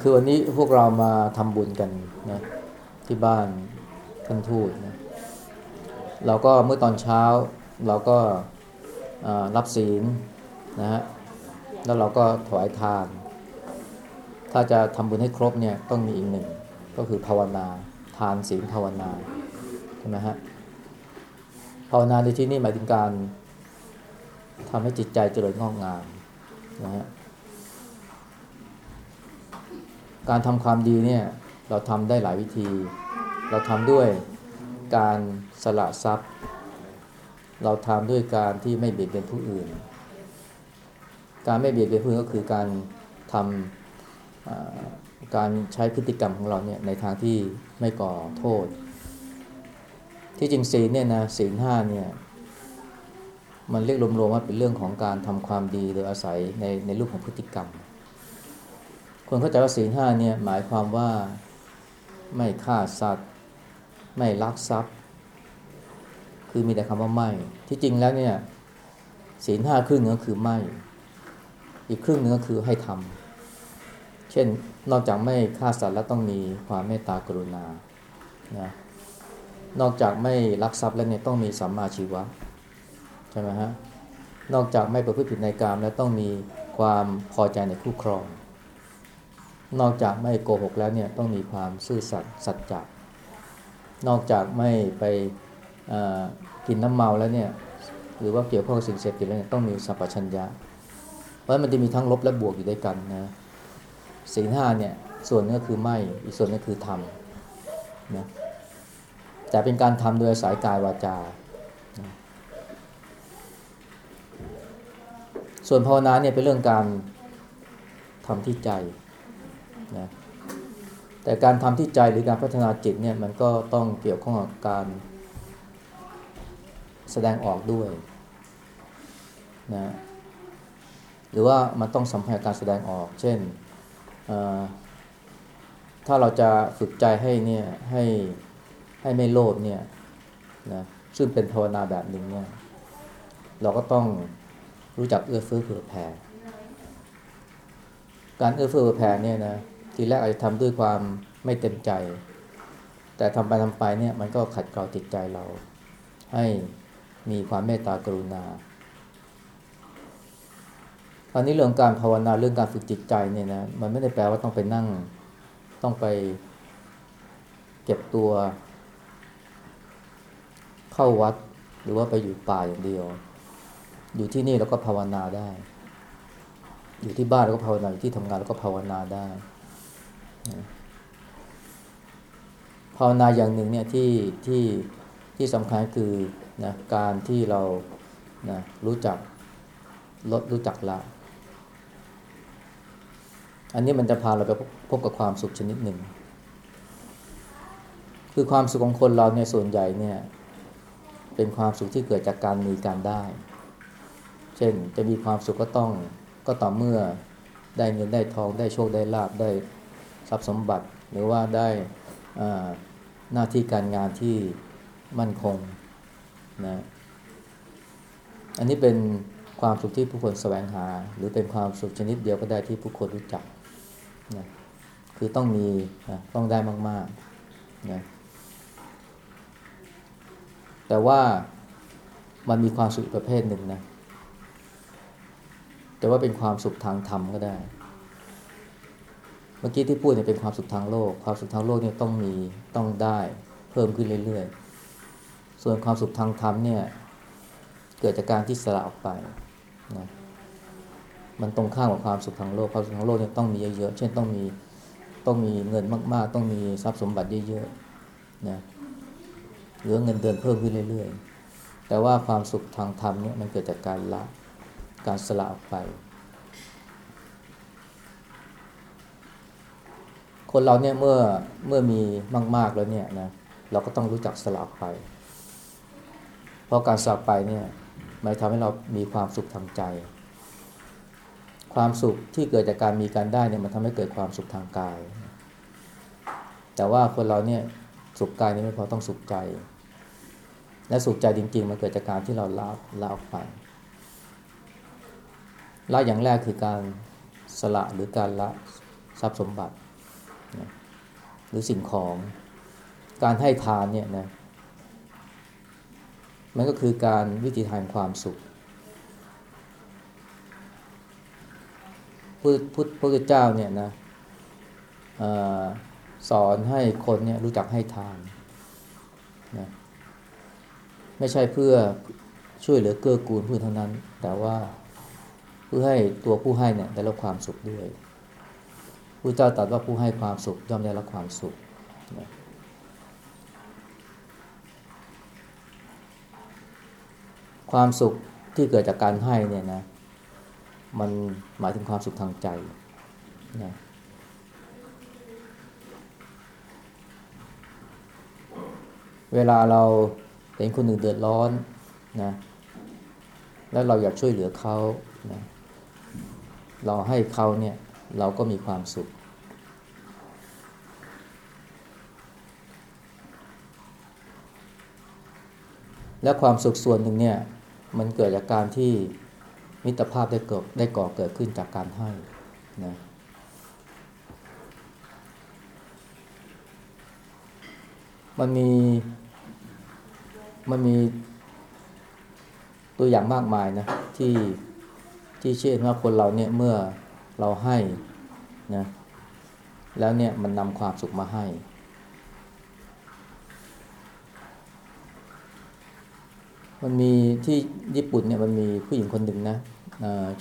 คือวันนี้พวกเรามาทำบุญกันนะที่บ้านท่านทูตนะเราก็เมื่อตอนเช้าเราก็รับศีลนะฮะแล้วเราก็ถวายทาน ถ้าจะทำบุญให้ครบเนี่ยต้องมีอีกหนึ่ง ก็คือภาวนาทานศีลภาวนาใช่ไหมฮะภาวนาในที่นี้หมายถึงการทำให้จิตใจเจริญงอกงามนะฮะ การทำความดีเนี่ยเราทำได้หลายวิธี เราทำด้วยการสละทรัพย์ เราทำด้วยการที่ไม่เบียดเบียนผู้อื่น การไม่เบียดเบียนผู้อื่นก็คือการทำการใช้พฤติกรรมของเราเนี่ยในทางที่ไม่ก่อโทษ ที่จริงศีลเนี่ยนะศีลห้าเนี่ยมันเรียกรวมๆว่าเป็นเรื่องของการทำความดีโดยอาศัยในในรูปของพฤติกรรม คนเข้าใจว่าศีลห้าเนี่ยหมายความว่าไม่ฆ่าสัตว์ ไม่ลักทรัพย์ คือมีแต่คำว่าไม่ ที่จริงแล้วเนี่ยศีลห้าครึ่งหนึงก็คือไม่ อีกครึ่งหนึงก็คือให้ทำเช่นนอกจากไม่ฆ่าสัตว์แล้วต้องมีความเมตตากรุณานะนอกจากไม่ลักทรัพย์แล้วเนี่ยต้องมีสัมมาชีวะใช่ไหมฮะนอกจากไม่ประพฤติผิดในกามแล้วต้องมีความพอใจในคู่ครอง นอกจากไม่โกหกแล้วเนี่ยต้องมีความซื่อสัตย์สัจจะนอกจากไม่ไปกินน้ำเมาแล้วเนี่ยหรือว่าเกี่ยวข้องกับสิ่งเสพติดแล้วเนี่ยต้องมีสัพพัญญะ เพราะมันจะมีทั้งลบและบวกอยู่ด้วยกันนะศีลห้าเนี่ยส่วนนึงก็คือไม่อีกส่วนนึงคือทำนะแต่เป็นการทำโดยอายกายวาจานะส่วนภาวนาเนี่ยเป็นเรื่องการทำที่ใจ นะแต่การทำที่ใจหรือการพัฒนาจิตเนี่ยมันก็ต้องเกี่ยวข้องกับการแสดงออกด้วยนะหรือว่ามันต้องสัมพันธ์กับการแสดงออก เช่น ถ้าเราจะฝึกใจให้เนี่ยให้ให้ไม่โลภเนี่ยนะซึ่งเป็นภาวนาแบบหนึ่งเนี่ยเราก็ต้องรู้จักเอื้อเฟื้อเผื่อแผ่ การเอื้อเฟื้อเผื่อแผ่เนี่ยนะ ทีแรกอาจจะทำด้วยความไม่เต็มใจ แต่ทำไปทำไปเนี่ยมันก็ขัดเกลาจิตใจเรา ให้มีความเมตตากรุณาคราวนี้เรื่องการภาวนาเรื่องการฝึกจิตใจเนี่ยนะมันไม่ได้แปลว่าต้องไปนั่งต้องไปเก็บตัว เข้าวัดหรือว่าไปอยู่ป่าอย่างเดียว อยู่ที่นี่เราก็ภาวนาได้ อยู่ที่บ้านเราก็ภาวนาอยู่ที่ทำงานเราก็ภาวนาได้ ภาวนาอย่างหนึ่งเนี่ยที่ที่ที่สำคัญคือนะการที่เรานะรู้จักลดรู้จักละ อันนี้มันจะพาเราไปพบพบกับความสุขชนิดหนึ่ง คือความสุขของคนเราเนี่ยส่วนใหญ่เนี่ยเป็นความสุขที่เกิดจากการมีการได้ เช่นจะมีความสุขก็ต้องก็ต่อเมื่อได้เงินได้ทองได้โชคได้ลาบได้ ทรัพย์สมบัติ หรือว่าได้หน้าที่การงานที่มั่นคงนะอันนี้เป็นความสุขที่ผู้คนแสวงหา หรือเป็นความสุขชนิดเดียวก็ได้ที่ผู้คนรู้จักนะคือต้องมีนะต้องได้มากๆนะแต่ว่ามันมีความสุขประเภทหนึ่งนะแต่ว่าเป็นความสุขทางธรรมก็ได้ เมื่อกี้ที่พูดเนี่ยเป็นความสุขทางโลก ความสุขทางโลกเนี่ยต้องมีต้องได้เพิ่มขึ้นเรื่อยๆ ส่วนความสุขทางธรรมเนี่ยเกิดจากการที่สละออกไปนะมันตรงข้ามกับความสุขทางโลก ความสุขทางโลกเนี่ยต้องมีเยอะๆ เช่นต้องมีต้องมีเงินมาก ๆ ต้องมีทรัพย์สมบัติเยอะๆ นะหรือเงินเดือนเพิ่มขึ้นเรื่อยๆ แต่ว่าความสุขทางธรรมเนี่ยมันเกิดจากการละ การสละออกไป คนเราเนี่ยเมื่อเมื่อมีมาก ๆแล้วเนี่ยนะเราก็ต้องรู้จักสละออกไป เพราะการสละไปเนี่ยมันทำให้เรามีความสุขทางใจ ความสุขที่เกิดจากการมีการได้เนี่ยมันทำให้เกิดความสุขทางกาย แต่ว่าคนเราเนี่ยสุขกายนี่ไม่พอต้องสุขใจ และสุขใจจริง ๆ มันเกิดจากการที่เราละละออกไปละอย่างแรกคือการสละหรือการละทรัพย์สมบัติ นะหรือสิ่งของ การให้ทานเนี่ยนะมันก็คือการวิธีทานความสุขพุทธพุทธพระเจ้าเนี่ยนะอสอนให้คนเนี่ยรู้จักให้ทานนะไม่ใช่เพื่อช่วยเหลือเกื้อกูลผู้เท่านั้น แต่ว่าเพื่อให้ตัวผู้ให้เนี่ยได้รับความสุขด้วย พระเจ้าตรัสว่าผู้ให้ความสุขย่อมได้รับความสุขนะความสุขที่เกิดจากการให้เนี่ยนะ มันหมายถึงความสุขทางใจนะเวลาเราเห็นคนอื่นเดือดร้อนนะแล้วเราอยากช่วยเหลือเขานะเราให้เขาเนี่ย เราก็มีความสุข และความสุขส่วนหนึ่งเนี่ย มันเกิดจากการที่มิตรภาพได้เกิดได้ก่อเกิดขึ้นจากการให้นะมันมี มันมีตัวอย่างมากมายนะที่ที่เชื่อว่าคนเราเนี่ยเมื่อ เราให้นะแล้วเนี่ยมันนำความสุขมาให้ มันมีที่ญี่ปุ่นเนี่ยมันมีผู้หญิงคนหนึ่งนะ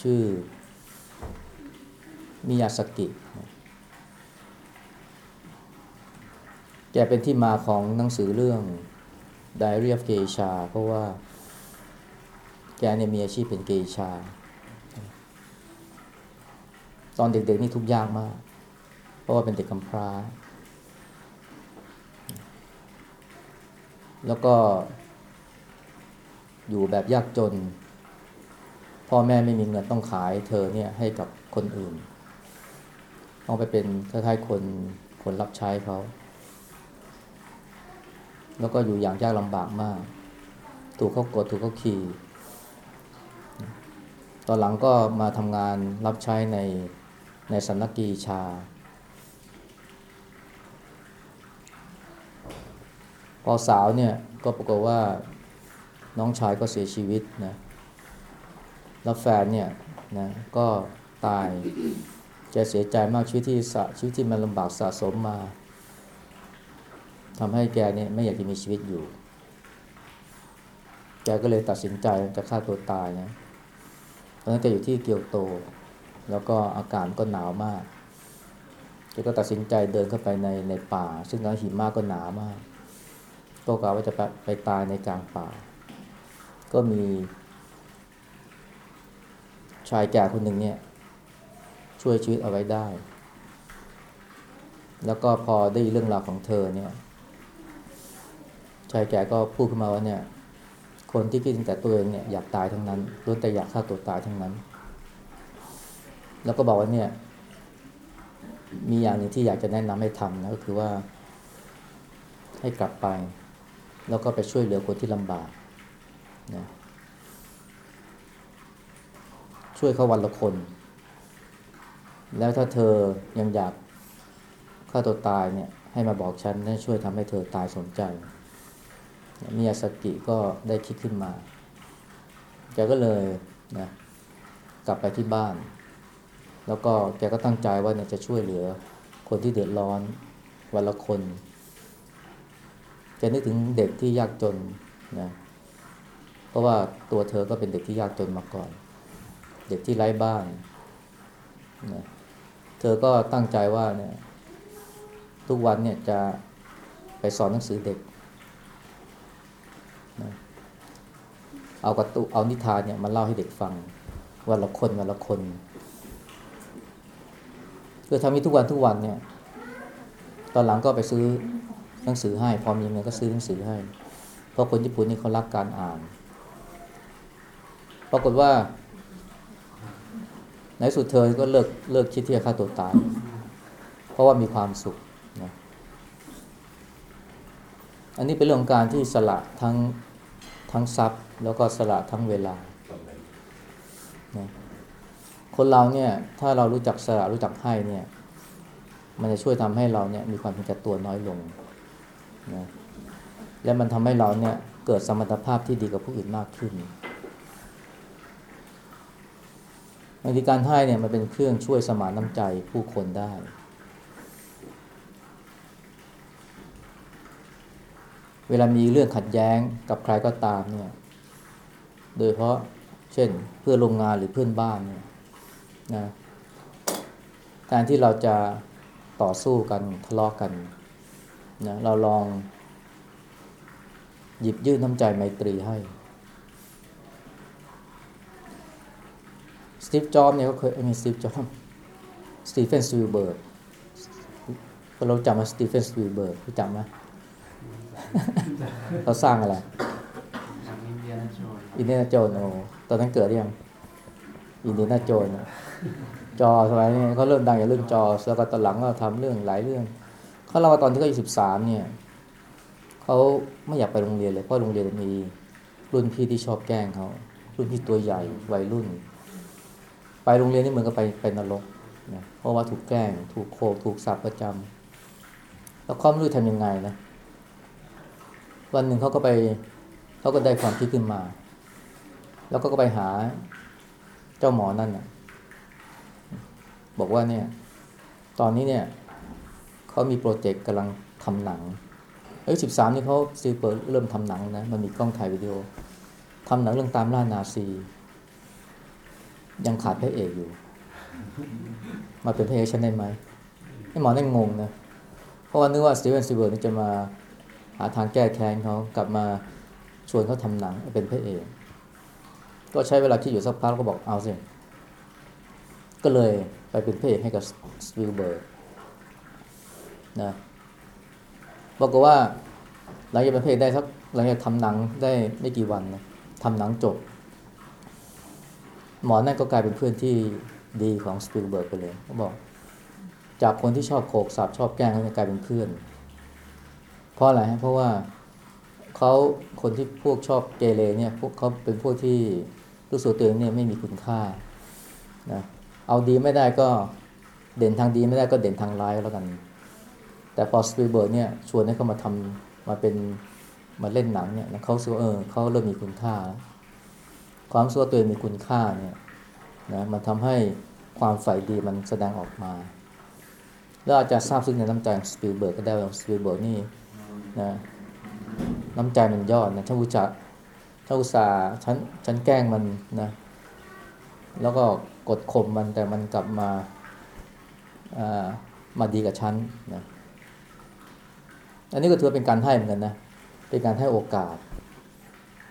ชื่อมิยาสกิ แกเป็นที่มาของหนังสือเรื่อง Diary of Geisha เพราะว่าแกเนี่ยมีอาชีพเป็นเกชา ตอนเด็กๆนี่ทุกยากมาก เพราะว่าเป็นเด็กกำพร้า แล้วก็ อยู่แบบยากจน พ่อแม่ไม่มีเงินต้องขายเธอเนี่ยให้กับคนอื่น ต้องไปเป็นคล้ายๆคนคนรับใช้เขา แล้วก็อยู่อย่างยากลำบากมาก ถูกเขากดถูกเขาขี่ตอนหลังก็มาทำงานรับใช้ใน ในสำนักกีชา พอสาวเนี่ยก็ปรากฏว่าน้องชายก็เสียชีวิตนะแล้วแฟนเนี่ยนะก็ตายแกเสียใจมากชีวิตที่สะชีวิตที่มันลำบากสะสมมาทำให้แกเนี่ยไม่อยากจะมีชีวิตอยู่ แกก็เลยตัดสินใจจะฆ่าตัวตายนะตอนนั้นแกอยู่ที่เกียวโต แล้วก็อากาศก็หนาวมากแกก็ตัดสินใจเดินเข้าไปในในป่า ซึ่งตอนหิมะก็หนามากก็กล่าวว่าจะไปไปตายในกลางป่า ก็มี ชายแก่คนหนึ่งเนี่ย ช่วยชีวิตเอาไว้ได้ แล้วก็พอได้เรื่องราวของเธอเนี่ย ชายแก่ก็พูดขึ้นมาว่าเนี่ย คนที่คิดแต่ตัวเองเนี่ยอยากตายทั้งนั้นล้วนแต่อยากฆ่าตัวตายทั้งนั้น แล้วก็บอกว่าเนี่ย มีอย่างหนึ่งที่อยากจะแนะนำให้ทำนะก็คือว่า ให้กลับไป แล้วก็ไปช่วยเหลือคนที่ลำบากนะช่วยเขาวันละคน แล้วถ้าเธอยังอยากฆ่าตัวตายเนี่ย ให้มาบอกฉันให้ช่วยทำให้เธอตายสนใจ มิยาสกิก็ได้คิดขึ้นมาแกก็เลยนะกลับไปที่บ้าน แล้วก็แกก็ตั้งใจว่าเนี่ยจะช่วยเหลือ คนที่เดือดร้อนวันละคนแกนึกถึงเด็กที่ยากจนนะเพราะว่าตัวเธอก็เป็นเด็กที่ยากจนมาก่อน เด็กที่ไร้บ้านนะเธอก็ตั้งใจว่าเนี่ยทุกวันเนี่ยจะไปสอนหนังสือเด็กนะเอากระตุเอานิทานเนี่ยมาเล่าให้เด็กฟังวันละคนวันละคน คือทำนี้ทุกวันทุกวันเนี่ย ตอนหลังก็ไปซื้อหนังสือให้ พอมีเงินก็ซื้อหนังสือให้ เพราะคนญี่ปุ่นนี่เขารักการอ่าน ปรากฏว่า ในสุดเธอก็เลิกเลิกคิดที่จะฆ่าตัวตาย เพราะว่ามีความสุขนะอันนี้เป็นเรื่องการที่สละทั้งทั้งทรัพย์ แล้วก็สละทั้งเวลา คนเราเนี่ยถ้าเรารู้จักสละรู้จักให้เนี่ย มันจะช่วยทำให้เราเนี่ยมีความเป็นแก่ตัวน้อยลงนะและมันทำให้เราเนี่ยเกิดสมรรถภาพที่ดีกับผู้อื่นมากขึ้นบางทีการให้เนี่ยมันเป็นเครื่องช่วยสมานน้ำใจผู้คนได้ เวลามีเรื่องขัดแย้งกับใครก็ตามเนี่ย โดยเพราะเช่นเพื่อนโรงงานหรือเพื่อนบ้านเนี่ย นะแทนที่เราจะต่อสู้กันทะเลาะกันนะเราลองหยิบยื่นน้ำใจไมตรีให้ สตีฟ จ็อบส์เนี่ยเขาเคยไม่สตีฟ จ็อบส์สตีเวนสปีลเบิร์กเราจำมาสตีเวนสปีลเบิร์กรู้จำไหมเขาสร้างอะไรหนังอินเดียนาโจนส์อินเดียนาโจนส์โอ้ตอนนั้นเกิดหรือยัง อินเดียนาโจนส์อะจอสมัยนี้เขาเริ่มดังจากเรื่องจอแล้วก็ตอนหลังก็ทำเรื่องหลายเรื่องเขาเล่าว่าตอนที่เขาอายุสิบสามเนี่ยเขาไม่อยากไปโรงเรียนเลยเพราะโรงเรียนมีรุ่นพี่ที่ชอบแกล้งเขารุ่นพี่ตัวใหญ่วัยรุ่น ไปโรงเรียนนี่เหมือนกับไปไปนรกนะเพราะว่าถูกแกล้ง ถูกโขกถูกสับประจำแล้วเขาไม่รู้ทำยังไงนะวันหนึ่งเขาก็ไปเขาก็ได้ความคิดขึ้นมา แล้วก็ไปหา เจ้าหมอนั่นนะบอกว่าเนี่ย ตอนนี้เนี่ยเขามีโปรเจกต์กำลังทำหนังเอ้ยสิบสามนี่เขาสปีลเบิร์กเริ่มทำหนังนะ มันมีกล้องถ่ายวิดีโอทำหนังเรื่องตามล่านาซี ยังขาดพระเอกอยู่ มาเป็นพระเอกฉันได้ไหมไอ้หมอนั่นงงนะ เพราะว่านึกว่าสตีเวน สปีลเบิร์กนี่จะมาหาทางแก้แค้นเขากลับมาชวนเขาทำหนังเป็นพระเอก ก็ใช้เวลาคิดอยู่สักพักแล้วก็บอกเอาสิก็เลยไปเป็นพระเอกให้กับสปีลเบิร์กนะบอกว่าหลังจากเป็นพระเอกได้สักหลังจากทำหนังได้ไม่กี่วันนะทำหนังจบ หมอนั่นก็กลายเป็นเพื่อนที่ดีของสปิลเบิร์กไปเลยเขาบอก จากคนที่ชอบโขกสับชอบแกล้งเขาจะกลายเป็นเพื่อน เพราะอะไรฮะเพราะว่าเขาคนที่พวกชอบเกเรเนี่ยพวกเขาเป็นพวกที่ รู้สึกตัวเองเนี่ยไม่มีคุณค่านะเอาดีไม่ได้ก็เด่นทางดีไม่ได้ก็เด่นทางร้ายแล้วกัน แต่พอสปีลเบิร์กเนี่ยชวนให้เขามาทำมาเป็นมาเล่นหนังเนี่ยเขาสึกว่าเออเขาเริ่มมีคุณค่า ความรู้สึกว่าตัวเองมีคุณค่าเนี่ยนะมันทำให้ความใฝ่ดีมันแสดงออกมา แล้วอาจจะซาบซึ้งในน้ำใจของสปีลเบิร์กก็ได้ว่าสปีลเบิร์กนี่นะน้ำใจมันยอดนะถ้าอุตส่าห์ ถ้าอุตส่าห์ฉันฉันแกล้งมันนะ แล้วก็กดข่มมันแต่มันกลับมาอ่ามาดีกับฉันนะอันนี้ก็ถือว่าเป็นการให้เหมือนกันนะ เป็นการให้โอกาส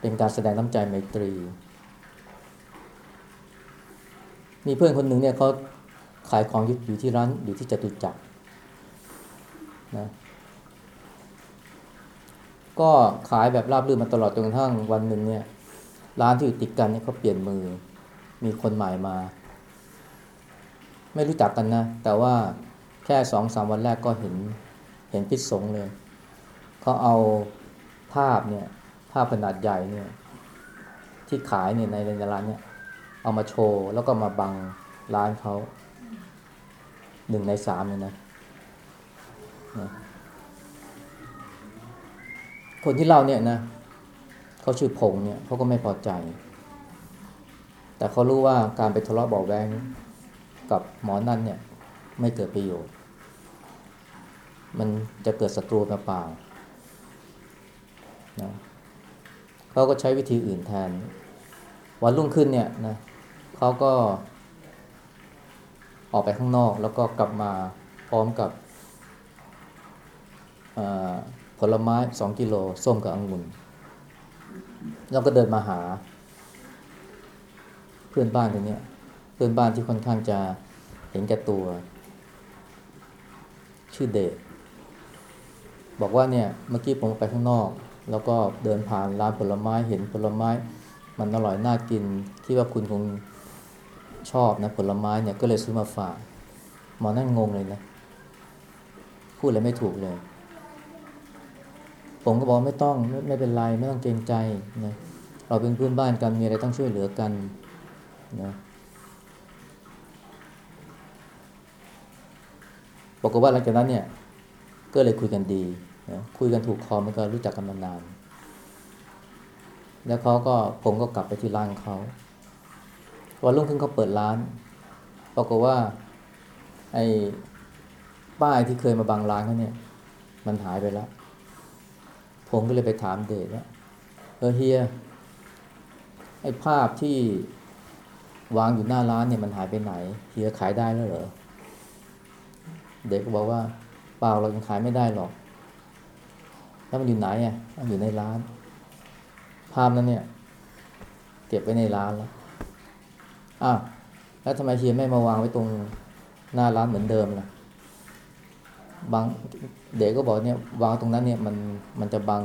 เป็นการแสดงน้ำใจไมตรี มีเพื่อนคนหนึ่งเนี่ยเขาขายของอยู่ที่ร้านอยู่ที่จตุจักรนะ ก็ขายแบบราบรื่นมาตลอดจนกระทั่งวันหนึ่งเนี่ย ร้านที่อยู่ติดกันเนี่ยเขาเปลี่ยนมือ มีคนใหม่มา ไม่รู้จักกันนะ แต่ว่าแค่สองสามวันแรกก็เห็นเห็นพิษสงเลยเขาเอาภาพเนี่ย ภาพขนาดใหญ่เนี่ย ที่ขายเนี่ยในในร้านเนี่ยเอามาโชว์แล้วก็มาบังร้านเขาหนึ่งในสามเลยนะนะ คนที่เล่าเนี่ยนะเขาชื่อพงเนี่ยเขาก็ไม่พอใจ แต่เขารู้ว่าการไปทะเลาะเบาะแวงกับหมอนั่นเนี่ยไม่เกิดประโยชน์ มันจะเกิดศัตรูเปล่าๆนะเขาก็ใช้วิธีอื่นแทน วันรุ่งขึ้นเนี่ยนะเขาก็ออกไปข้างนอกแล้วก็กลับมาพร้อมกับอ่อ ผลไม้สองกิโลส้มกับองุ่นแล้วก็เดินมาหา เพื่อนบ้านคนเนี้ยเพื่อนบ้านที่ค่อนข้างจะเห็นแก่ตัว ชื่อเดชบอกว่าเนี่ยเมื่อกี้ผมไปข้างนอก แล้วก็เดินผ่านร้านผลไม้เห็นผลไม้ มันอร่อยน่ากินคิดว่าคุณคงชอบนะผลไม้เนี่ยก็เลยซื้อมาฝากหมอนั่นงงเลยนะพูดอะไรไม่ถูกเลย ผมก็บอกไม่ต้องไม่ไม่เป็นไรไม่ต้องเกรงใจนะเราเป็นเพื่อนบ้านกันมีอะไรต้องช่วยเหลือกันนะปรากฏว่าหลังจากนั้นเนี่ยก็เลยคุยกันดีนะคุยกันถูกคอมันก็รู้จักกันมานาน แล้วเขาก็ผมก็กลับไปที่ร้านเขาวันรุ่งขึ้นเขาเปิดร้าน ปรากฏว่าไอ้ป้ายที่เคยมาบังร้านเขาเนี่ย มันหายไปแล้ว ผมก็เลยไปถามเดชว่าเออเฮียไอ้ภาพที่วางอยู่หน้าร้านเนี่ยมันหายไปไหน เฮียขายได้แล้วเหรอ เด็กก็บอกว่า เปล่าเรายังขายไม่ได้หรอก แล้วมันอยู่ไหนอะมันอยู่ในร้าน ภาพนั้นเนี่ย เก็บไว้ในร้านแล้วอ้าวแล้วทำไมเฮียไม่มาวางไว้ตรงหน้าร้านเหมือนเดิมล่ะบาง เด็กก็บอกเนี่ยวางตรงนั้นเนี่ยมันมันจะบัง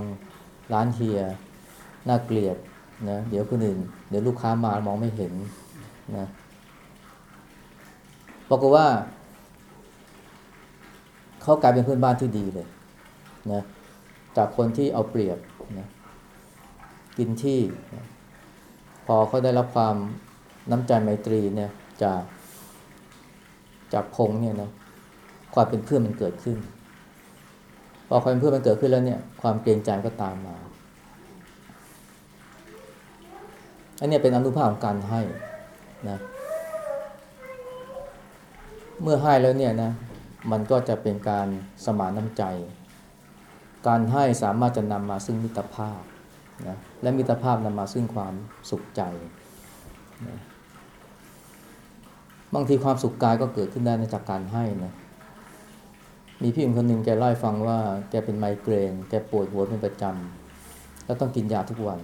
ร้านเฮียน่าเกลียดนะเดี๋ยวคนอื่นเดี๋ยวลูกค้ามามองไม่เห็นนะบอกว่าเขากลายเป็นเพื่อนบ้านที่ดีเลยนะจากคนที่เอาเปรียบนะกินที่นะพอเขาได้รับความน้ำใจไมตรีเนี่ยจากจากพงษ์เนี่ยนะความเป็นเพื่อนมันเกิดขึ้น อความเพื่อมันเกิดขึ้นแล้วเนี่ย ความเกรงใจก็ตามมา อันนี้เป็นอนุภาพของการให้นะ เมื่อให้แล้วเนี่ยนะ มันก็จะเป็นการสมานน้ำใจ การให้สามารถจะนำมาซึ่งมิตรภาพนะและมิตรภาพนำมาซึ่งความสุขใจนะบางทีความสุขกายก็เกิดขึ้นได้นะจากการให้นะ มีพี่หญิงคนหนึ่งแกเล่าให้ฟังว่า แกเป็นไมเกรน แกปวดหัวเป็นประจำแล้วต้องกินยาทุกวัน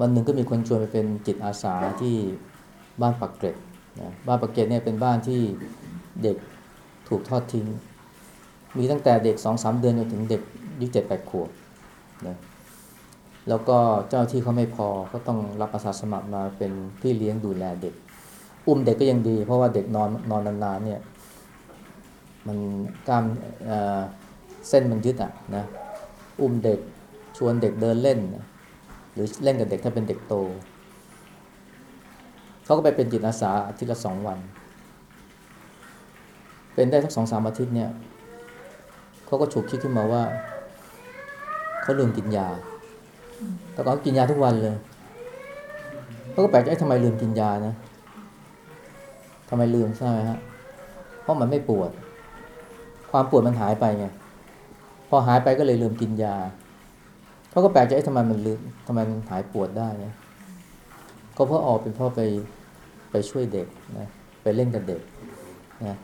วันหนึ่งก็มีคนชวนไปเป็นจิตอาสาที่บ้านปักเกร็ดนะบ้านปักเกร็ดเนี่ยเป็นบ้านที่เด็กถูกทอดทิ้ง มีตั้งแต่เด็กสองสามเดือนจนถึงเด็กอายุเจ็ดแปดขวบนะแล้วก็เจ้าที่เขาไม่พอก็ต้องรับอาสาสมัครมาเป็นพี่เลี้ยงดูแลเด็ก อุ้มเด็กก็ยังดี เพราะว่าเด็กนอนนอนนานๆเนี่ย มันกล้ามเส้นมันยึดอะนะอุ้มเด็กชวนเด็กเดินเล่นนะหรือเล่นกับเด็กถ้าเป็นเด็กโต เขาก็ไปเป็นจิตอาสาอาทิตย์ละสองวัน เป็นได้สักสองสามอาทิตย์เนี่ยเขาก็ฉุกคิดขึ้นมาว่า เขาลืมกินยาแต่ก่อนกินยาทุกวันเลยเขาก็แปลกใจทำไมลืมกินยานะทำไมลืมใช่ไหมฮะเพราะมันไม่ปวด ความปวดมันหายไปไงพอหายไปก็เลยลืมกินยาเขาก็แปลกใจทำไมมันลืมทำไมมันหายปวดได้เนี่ยก็เพราะออกเป็นพราะไปไปช่วยเด็กนะไปเล่นกับเด็กนะ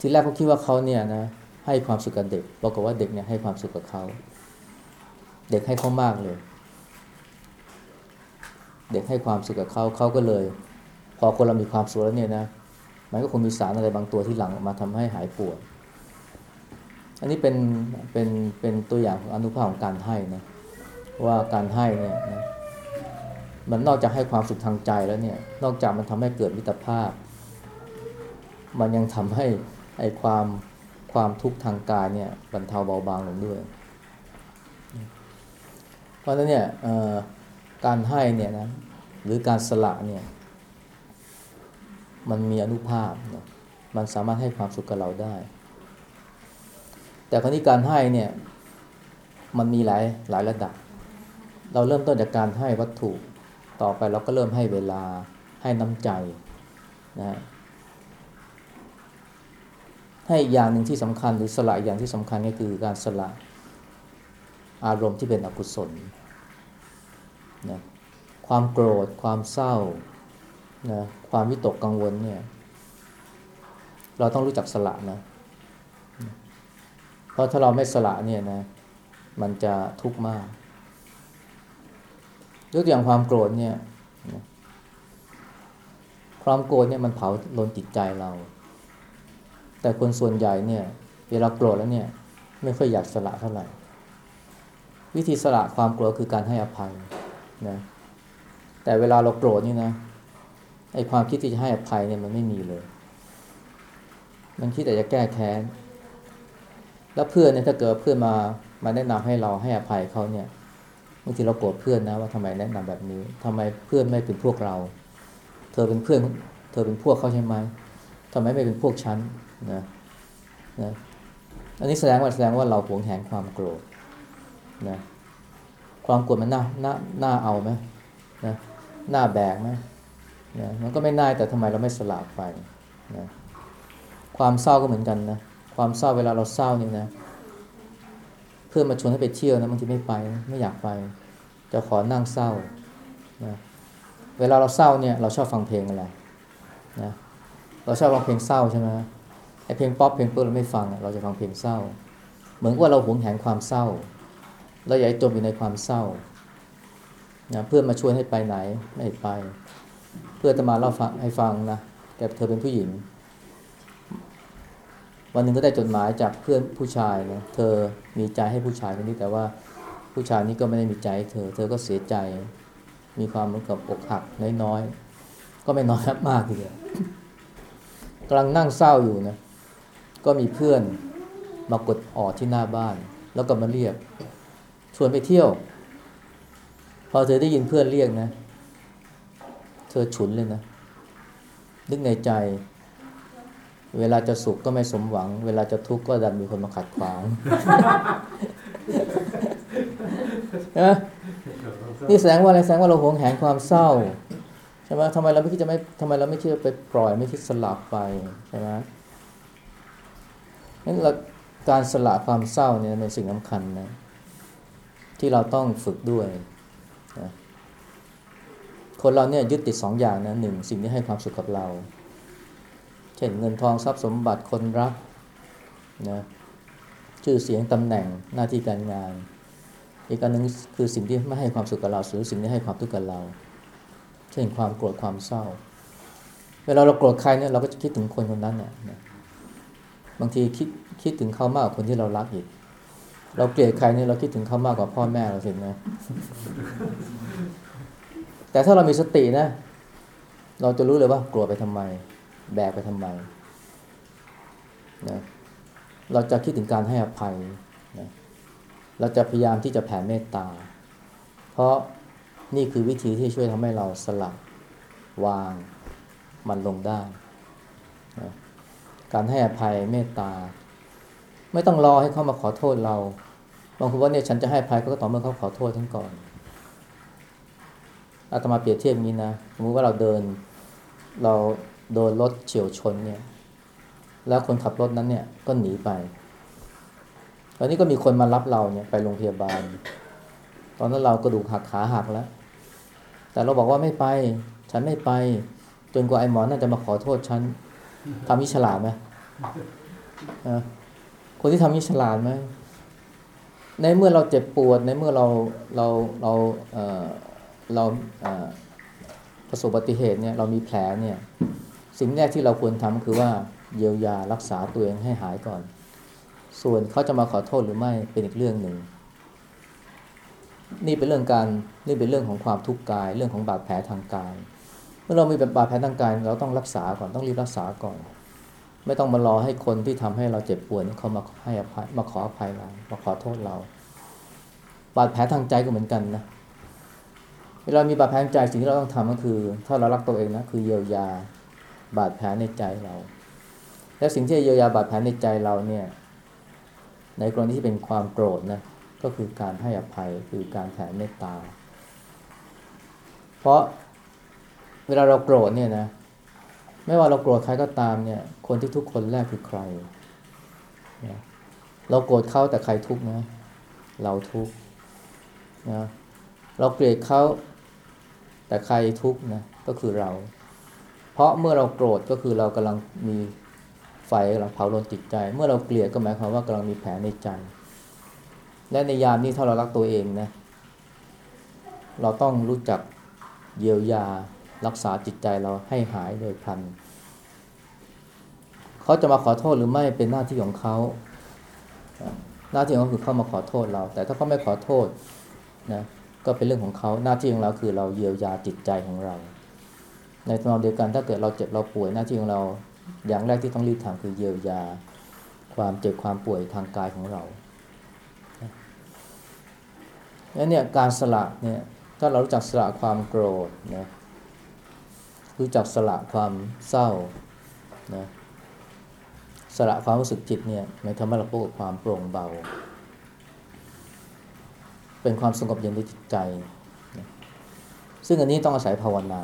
ทีแรกเขาคิดว่าเขาเนี่ยนะให้ความสุขกับเด็กปรากฏว่าเด็กเนี่ยให้ความสุขกับเขาเด็กให้เขามากเลย เด็กให้ความสุขกับเขาเขาก็เลย พอคนเรามีความสุขแล้วเนี่ยนะ มันก็คงมีสารอะไรบางตัวที่หลั่งออกมาทำให้หายปวด อันนี้เป็นเป็นเป็นตัวอย่างของอนุภาพของการให้นะว่าการให้เนี่ยนะมันนอกจากให้ความสุขทางใจแล้วเนี่ย นอกจากมันทำให้เกิดมิตรภาพ มันยังทำให้ไอ้ความความทุกข์ทางกายเนี่ยบรรเทาเบาบางลงด้วย เพราะฉะนั้นเนี่ยการให้เนี่ยนะหรือการสละเนี่ย มันมีอนุภาพนะมันสามารถให้ความสุขกับเราได้ แต่คราวนี้การให้เนี่ย มันมีหลายหลายระดับ เราเริ่มต้นจากการให้วัตถุ ต่อไปเราก็เริ่มให้เวลาให้น้ำใจนะฮะให้อีกอย่างหนึ่งที่สำคัญหรือสละอย่างที่สำคัญก็คือการสละอารมณ์ที่เป็นอกุศลนะความโกรธ ความเศร้า นะความวิตกกังวลเนี่ย เราต้องรู้จักสละนะ เพราะถ้าเราไม่สละเนี่ยนะ มันจะทุกข์มากยกตัวอย่างความโกรธเนี่ยความโกรธเนี่ยมันเผาลนจิตใจเรา แต่คนส่วนใหญ่เนี่ย เวลาโกรธแล้วเนี่ย ไม่ค่อยอยากสละเท่าไหร่ วิธีสละความโกรธคือการให้อภัยนะ แต่เวลาเราโกรธนี่นะ ไอความคิดที่จะให้อภัยเนี่ยมันไม่มีเลย มันคิดแต่จะแก้แค้น แล้วเพื่อนเนี่ยถ้าเกิดเพื่อนมามาแนะนำให้เราให้อภัยเขาเนี่ยบางทีเราโกรธเพื่อนนะว่าทำไมแนะนำแบบนี้ทำไมเพื่อนไม่เป็นพวกเรา เธอเป็นเพื่อน เธอเป็นพวกเขาใช่ไหมทำไมไม่เป็นพวกฉันนะนะอันนี้แสดงว่าแสดงว่าเราหวงแหนความโกรธนะความโกรธมันน่าน่าน่าเอาไหมนะน่าแบกไหม นะมันก็ไม่น่าแต่ทำไมเราไม่สละไปนะความเศร้าก็เหมือนกันนะความเศร้าเวลาเราเศร้านี่นะ เพื่อนมาชวนให้ไปเที่ยวนะบางทีไม่ไปไม่อยากไป จะขอนั่งเศร้านะเวลาเราเศร้าเนี่ยเราชอบฟังเพลงอะไรนะเราชอบฟังเพลงเศร้าใช่ไหมไอเพลงป๊อปเพลงเปิร์เราไม่ฟังเราจะฟังเพลงเศร้า เหมือนว่าเราหวงแหนความเศร้าเราอยากจมอยู่ในความเศร้านะเพื่อนมาชวนให้ไปไหนไม่ไป เพื่อนจะมาเล่าให้ฟังนะแต่เธอเป็นผู้หญิง วันหนึ่งก็ได้จดหมายจากเพื่อนผู้ชายนะเธอมีใจให้ผู้ชายคนนี้แต่ว่าผู้ชายนี้ก็ไม่ได้มีใจให้เธอ เธอก็เสียใจ มีความเหมือนกับอกหักน้อยๆก็ไม่น้อยครับมากทีเดียวกำลังนั่งเศร้าอยู่นะก็มีเพื่อนมากดออดที่หน้าบ้าน แล้วก็มาเรียก ชวนไปเที่ยว พอเธอได้ยินเพื่อนเรียกนะ เธอฉุนเลยนะ นึกในใจ เวลาจะสุขก็ไม่สมหวัง เวลาจะทุกข์ก็ดันมีคนมาขัดขวางนะนี่แสดงว่าอะไรแสดงว่าเราหวงแหนความเศร้าใช่ไหมทำไมเราไม่คิดจะไม่ทำไมเราไม่คิดจะไปปล่อยไม่คิดสลับไปใช่ไหมงั้นเราการสละความเศร้าเนี่ยเป็นสิ่งสำคัญนะที่เราต้องฝึกด้วย คนเราเนี่ยยึดติดสองอย่างนะหนึ่งสิ่งที่ให้ความสุขกับเรา เช่นเงินทองทรัพย์สมบัติคนรักนะชื่อเสียงตำแหน่งหน้าที่การงาน อีกอันหนึ่งคือสิ่งที่ไม่ให้ความสุขกับเราหรือสิ่งที่ให้ความทุกข์กับเรา เช่นความโกรธความเศร้า เวลาเราโกรธใครเนี่ยเราก็จะคิดถึงคนคนนั้นเนี่ยนะบางทีคิดคิดถึงเขามากกว่าคนที่เรารักอีกเราเกลียดใครเนี่ยเราคิดถึงเขามากกว่าพ่อแม่เราสินะ แต่ถ้าเรามีสตินะ เราจะรู้เลยว่าโกรธไปทำไม แบกไปทำไมนะเราจะคิดถึงการให้อภัยนะเราจะพยายามที่จะแผ่เมตตา เพราะนี่คือวิธีที่ช่วยทำให้เราสลับวางมันลงได้นะการให้อภัยเมตตา ไม่ต้องรอให้เขามาขอโทษเรา บางคนว่าเนี่ยฉันจะให้อภัยก็ต่อเมื่อเขาขอโทษทั้งก่อน อาตมาเปรียบเทียบอย่างนี้นะสมมติว่าเราเดิน เราโดนรถเฉียวชนเนี่ย แล้วคนขับรถนั้นเนี่ยก็หนีไปตอนนี้ก็มีคนมารับเราเนี่ยไปโรงพยาบาล ตอนนั้นเรากระดูกหักขาหักแล้ว แต่เราบอกว่าไม่ไป ฉันไม่ไป จนกว่าไอ้หมอนั่นจะมาขอโทษฉันทำนิฉลาดไหมคนที่ทำนิฉลาดไหมในเมื่อเราเจ็บปวดในเมื่อเราเราเราเอ่อ เราประสบอุบัติเหตุเนี่ยเรามีแผลเนี่ยสิ่งแรกที่เราควรทำคือว่าเยียวยารักษาตัวเองให้หายก่อน ส่วนเขาจะมาขอโทษหรือไม่เป็นอีกเรื่องหนึ่ง นี่เป็นเรื่องการนี่เป็นเรื่องของความทุกข์กาย เรื่องของบาดแผลทางกาย เมื่อเรามีบาดแผลทางกายเราต้องรักษาก่อนต้องรีบรักษาก่อน ไม่ต้องมารอให้คนที่ทำให้เราเจ็บปวดนี่เขามาให้อภัยมาขออภัยเรามาขอโทษเรา บาดแผลทางใจก็เหมือนกันนะ เวลามีบาดแผลใจสิ่งที่เราต้องทำก็คือ ถ้าเรารักตัวเองนะคือเยียวยาบาดแผลในใจเรา และสิ่งที่เยียวยาบาดแผลในใจเราเนี่ย ในกรณีที่เป็นความโกรธนะก็คือการให้อภัยคือการแผ่เมตตา เพราะเวลาเราโกรธเนี่ยนะไม่ว่าเราโกรธใครก็ตามเนี่ย คนที่ทุกคนแรกคือใครนะเราโกรธเขาแต่ใครทุกนะ เราทุกนะ เราเกลียดเขา แต่ใครทุกข์นะก็คือเรา เพราะเมื่อเราโกรธก็คือเรากำลังมีไฟกำลังเผาลนจิตใจ เมื่อเราเกลียดก็หมายความว่ากำลังมีแผลในใจ และในยามนี้ถ้าเรารักตัวเองนะเราต้องรู้จักเยียวยารักษาจิตใจเราให้หายโดยพลัน เขาจะมาขอโทษหรือไม่เป็นหน้าที่ของเขา หน้าที่ของเขาคือเขามาขอโทษเรา แต่ถ้าเขาไม่ขอโทษนะ ก็เป็นเรื่องของเขาหน้าที่ของเราคือเราเยียวยาจิตใจของเรา ในตอนเดียวกันถ้าเกิดเราเจ็บเราป่วยหน้าที่ของเราอย่างแรกที่ต้องรีบทำคือเยียวยาความเจ็บความป่วยทางกายของเราแล้วเนี่ยการสละเนี่ยถ้าเรารู้จักสละความโกรธนะรู้จักสละความเศร้านะสละความรู้สึกจิตเนี่ยมันทำให้เราพบกับความโปร่งเบา เป็นความสงบเย็นในจิตใจ ซึ่งอันนี้ต้องอาศัยภาวนา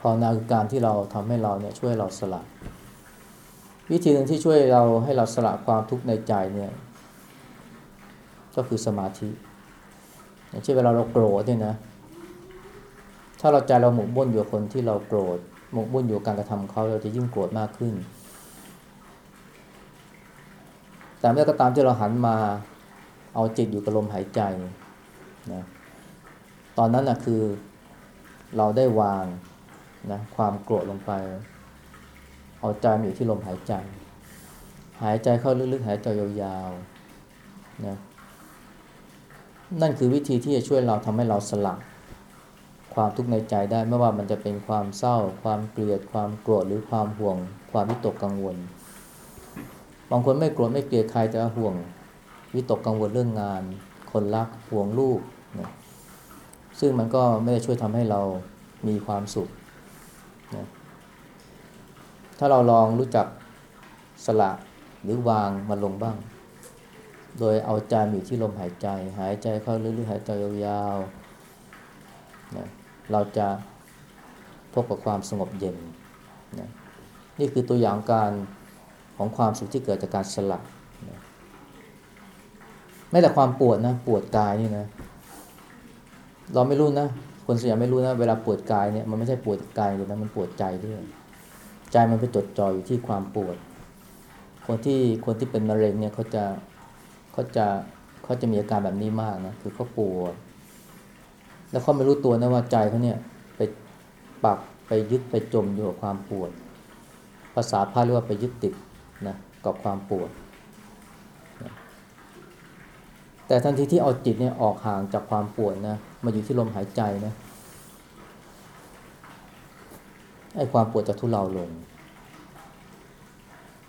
ภาวนาคือการที่เราทำให้เราเนี่ยช่วยเราสละ วิธีหนึ่งที่ช่วยเราให้เราสละความทุกข์ในใจเนี่ยก็คือสมาธิอย่างเช่นเวลาเราโกรธเนี่ยนะ ถ้าเราใจเราหมกมุ่นอยู่คนที่เราโกรธหมกมุ่นอยู่กับการกระทำเขาเราจะยิ่งโกรธมากขึ้น แต่เมื่อก็ตามที่เราหันมา เอาจิตอยู่กับลมหายใจนะตอนนั้นนะคือเราได้วางนะความโกรธลงไป เอาใจมาอยู่ที่ลมหายใจ หายใจเข้าลึกๆหายใจยาวๆนะนั่นคือวิธีที่จะช่วยเราทำให้เราสลักความทุกข์ในใจได้ไม่ว่ามันจะเป็นความเศร้า ความเกลียด ความโกรธหรือความห่วง ความวิตกกังวล บางคนไม่โกรธไม่เกลียดใครแต่ว่าห่วง วิตกกังวลเรื่องงาน คนรักห่วงลูกนะซึ่งมันก็ไม่ได้ช่วยทำให้เรามีความสุขนะถ้าเราลองรู้จักสละหรือวางมันลงบ้าง โดยเอาใจมาอยู่ที่ลมหายใจ หายใจเข้าลึกๆหายใจยาวๆนะเราจะพบกับความสงบเย็นนะนี่คือตัวอย่างการของความสุขที่เกิดจากการสละ ไม่แต่ความปวดนะ ปวดกายนี่นะ เราไม่รู้นะคนส่วนใหญ่ไม่รู้นะ เวลาปวดกายเนี่ยมันไม่ใช่ปวดกายเลยนะมันปวดใจด้วยใจมันไปจดจ่ออยู่ที่ความปวด คนที่คนที่เป็นมะเร็งเนี่ยเขาจะเขาจะเขาจะมีอาการแบบนี้มากนะคือเขาปวด แล้วเขาไม่รู้ตัวนะว่าใจเขาเนี่ยไปปักไปยึดไปจมอยู่กับความปวด ภาษาพาเรียกว่าไปยึดติดนะกับความปวดนะ แต่ทันทีที่เอาจิตเนี่ยออกห่างจากความปวดนะมาอยู่ที่ลมหายใจนะไอ้ความปวดจะทุเลาลง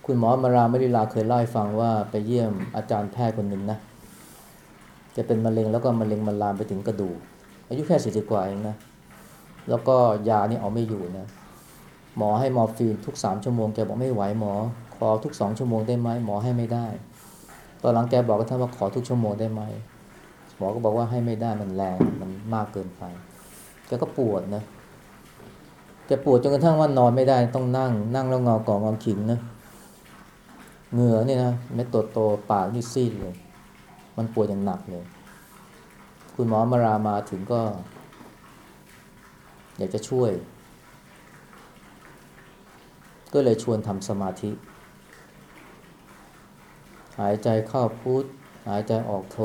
คุณหมอมาราไม่ได้ลาเคยเล่าให้ฟังว่าไปเยี่ยมอาจารย์แพทย์คนหนึ่งนะจะเป็นมะเร็งแล้วก็มะเร็งมันลามไปถึงกระดูกอายุแค่สี่สิบกว่าเองนะ แล้วก็ยานี่เอาไม่อยู่นะ หมอให้มอร์ฟีนทุกสามชั่วโมงแกบอกไม่ไหวหมอ ขอทุกสองชั่วโมงได้ไหมหมอให้ไม่ได้ ตอนหลังแกบอกกับท่านว่าขอทุกชั่วโมงได้ไหมหมอก็บอกว่าให้ไม่ได้มันแรงมันมากเกินไปแกก็ปวดนะแกปวดจนกระทั่งว่านอนไม่ได้ต้องนั่ง นั่งแล้วงอกองอขิงนะเหงื่อเนี่ยนะเม็ดตัวโตปากนี่ซีดเลย มันปวดอย่างหนักเลย คุณหมอมารามาถึงก็ อยากจะช่วย ก็เลยชวนทำสมาธิ หายใจเข้าพุทหายใจออกโท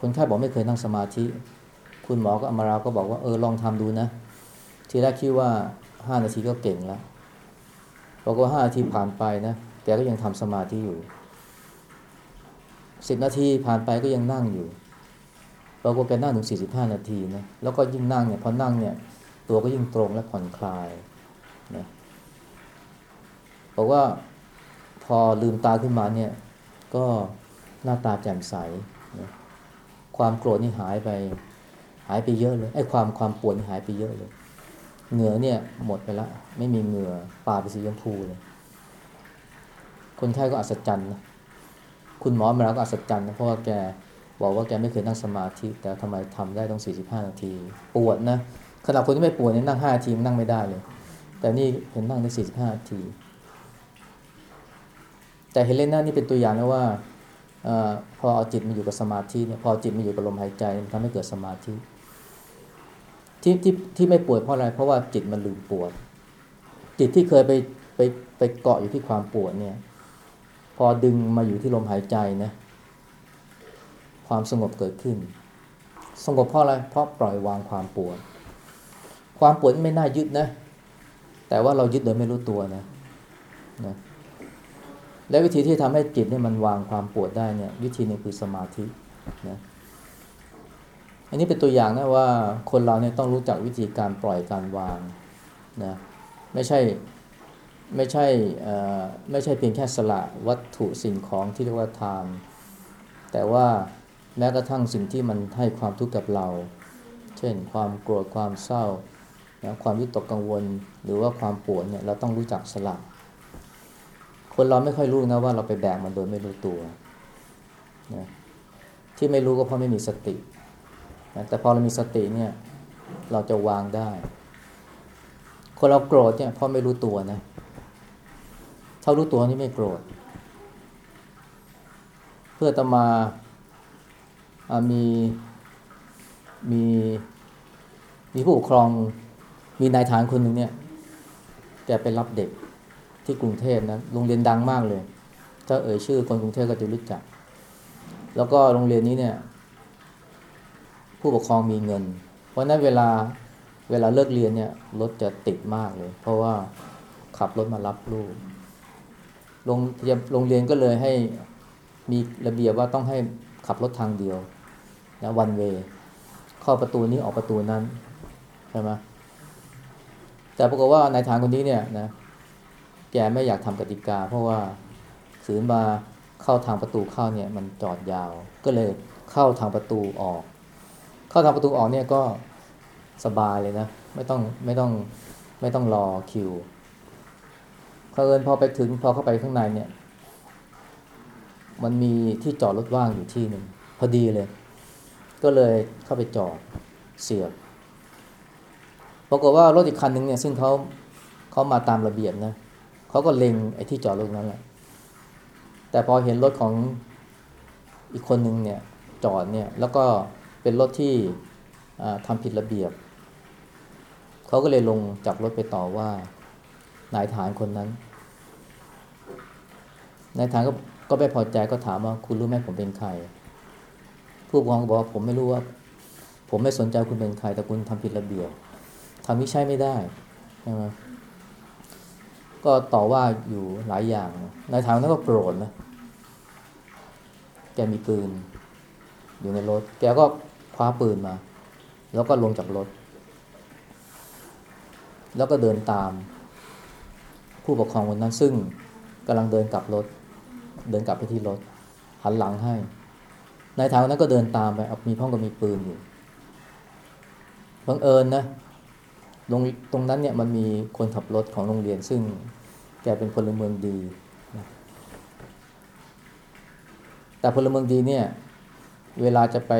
คนไข้บอกไม่เคยนั่งสมาธิ คุณหมอก็อมาราก็บอกว่าเออลองทำดูนะ ทีแรกคิดว่าห้านาทีก็เก่งแล้วบอกว่าห้านาทีผ่านไปนะแกก็ยังทำสมาธิอยู่สิบนาทีผ่านไปก็ยังนั่งอยู่ปรากฏแกนั่งถึงสี่สิบห้านาทีนะแล้วก็ยิ่งนั่งเนี่ยพอนั่งเนี่ยตัวก็ยิ่งตรงและผ่อนคลายนะบอกว่า พอลืมตาขึ้นมาเนี่ย ก็หน้าตาแจ่มใสนะความโกรธนี่หายไป หายไปเยอะเลยไอ้ความความปวดนี่หายไปเยอะเลย เหงื่อเนี่ยหมดไปละ ไม่มีเหงื่อปากเป็นสีชมพูเลยคนไข้ก็อัศจรรย์นะคุณหมอมาแล้วก็อัศจรรย์นะเพราะว่าแกบอกว่าแกไม่เคยนั่งสมาธิ แต่ทำไมทำได้ต้อง 45 นาที ปวดนะขณะคนที่ไม่ปวดเนี่ยนั่ง5นาทีมันนั่งไม่ได้เลย แต่นี่เห็นนั่งได้ 45 นาที แต่เฮเลน่านี่เป็นตัวอย่างนะว่าออพอเอาจิตมาอยู่กับสมาธิเนี่ยพอจิตมาอยู่กับลมหายใจมันทำให้เกิดสมาธิที่ที่ที่ไม่ปวดเพราะอะไร เพราะว่าจิตมันลืมปวด จิตที่เคยไปไปไปเกาะอยู่ที่ความปวดเนี่ย พอดึงมาอยู่ที่ลมหายใจนะความสงบเกิดขึ้น สงบเพราะอะไร เพราะปล่อยวางความปวด ความปวดไม่น่ายึดนะ แต่ว่าเรายึดโดยไม่รู้ตัวนะนะ และวิธีที่ทำให้จิตเนี่ยมันวางความปวดได้เนี่ย วิธีหนึงคือสมาธินะอันนี้เป็นตัวอย่างนะว่าคนเราเนี่ยต้องรู้จักวิธีการปล่อยการวางนะไม่ใช่ไม่ใช่ไม่ใช่เพียงแค่สละวัตถุสิ่งของที่เรียกว่าทาน แต่ว่าแม้กระทั่งสิ่งที่มันให้ความทุกข์กับเรา เช่น ความโกรธความเศร้านะความวิตกกังวล หรือว่าความปวดเนี่ยเราต้องรู้จักสละ คนเราไม่ค่อยรู้นะว่าเราไปแบกมันโดยไม่รู้ตัวนะที่ไม่รู้ก็เพราะไม่มีสตินะแต่พอเรามีสติเนี่ยเราจะวางได้ คนเราโกรธเนี่ยเพราะไม่รู้ตัวนะถ้ารู้ตัวนี่ไม่โกรธ เพื่อตมาอามีมีมีผู้ปกครองมีนายทหารคนหนึ่งเนี่ยแกไปรับเด็ก ที่กรุงเทพนะโรงเรียนดังมากเลยถ้าเอ่ยชื่อคนกรุงเทพก็จะรู้จัก แล้วก็โรงเรียนนี้เนี่ย ผู้ปกครองมีเงิน เพราะนั้นเวลาเวลาเลิกเรียนเนี่ยรถจะติดมากเลย เพราะว่าขับรถมารับลูกโรงเรียนโรงเรียนก็เลยให้มีระเบียบว่าต้องให้ขับรถทางเดียวนะวันเวเข้าประตูนี้ออกประตูนั้นใช่ไหมแต่ปรากฏว่านายทารคนนี้เนี่ยนะ แกไม่อยากทำกติกา เพราะว่าขืนมาเข้าทางประตูเข้าเนี่ยมันจอดยาว ก็เลยเข้าทางประตูออก เข้าทางประตูออกเนี่ยก็สบายเลยนะ ไม่ต้องไม่ต้องไม่ต้องรอคิวเผอิญพอไปถึงพอเข้าไปข้างในเนี่ย มันมีที่จอดรถว่างอยู่ที่หนึ่งพอดีเลย ก็เลยเข้าไปจอดเสียบปรากฏว่ารถอีกคันหนึ่งเนี่ยซึ่งเขาเขามาตามระเบียบนะเขาก็เล็งไอ้ที่จอดรถนั้นแหละ แต่พอเห็นรถของอีกคนหนึ่งเนี่ยจอดเนี่ยแล้วก็เป็นรถที่ทำผิดระเบียบ เขาก็เลยลงจากรถไปต่อว่านายทหารคนนั้น นายทหารก็ก็ไม่พอใจก็ถามว่าคุณรู้ไหมผมเป็นใคร ผู้ปกครองก็บอกผมไม่รู้ว่า ผมไม่สนใจคุณเป็นใครแต่คุณทำผิดระเบียบทำไม่ใช่ไม่ได้ใช่ไหม ก็ต่อว่าอยู่หลายอย่างนะนายทหารนั้นก็โกรธนะ แกมีปืน อยู่ในรถ แกก็คว้าปืนมา แล้วก็ลงจากรถ แล้วก็เดินตาม ผู้ปกครองคนนั้นซึ่งกำลังเดินกลับรถ เดินกลับไปที่รถ หันหลังให้ นายทหารคนนั้นก็เดินตามไป เอามีพ่องก็มีปืนอยู่บังเอิญนะ ตรงตรงนั้นเนี่ยมันมีคนขับรถของโรงเรียน ซึ่งแกเป็นพลเมืองดีนะแต่พลเมืองดีเนี่ย เวลาจะไป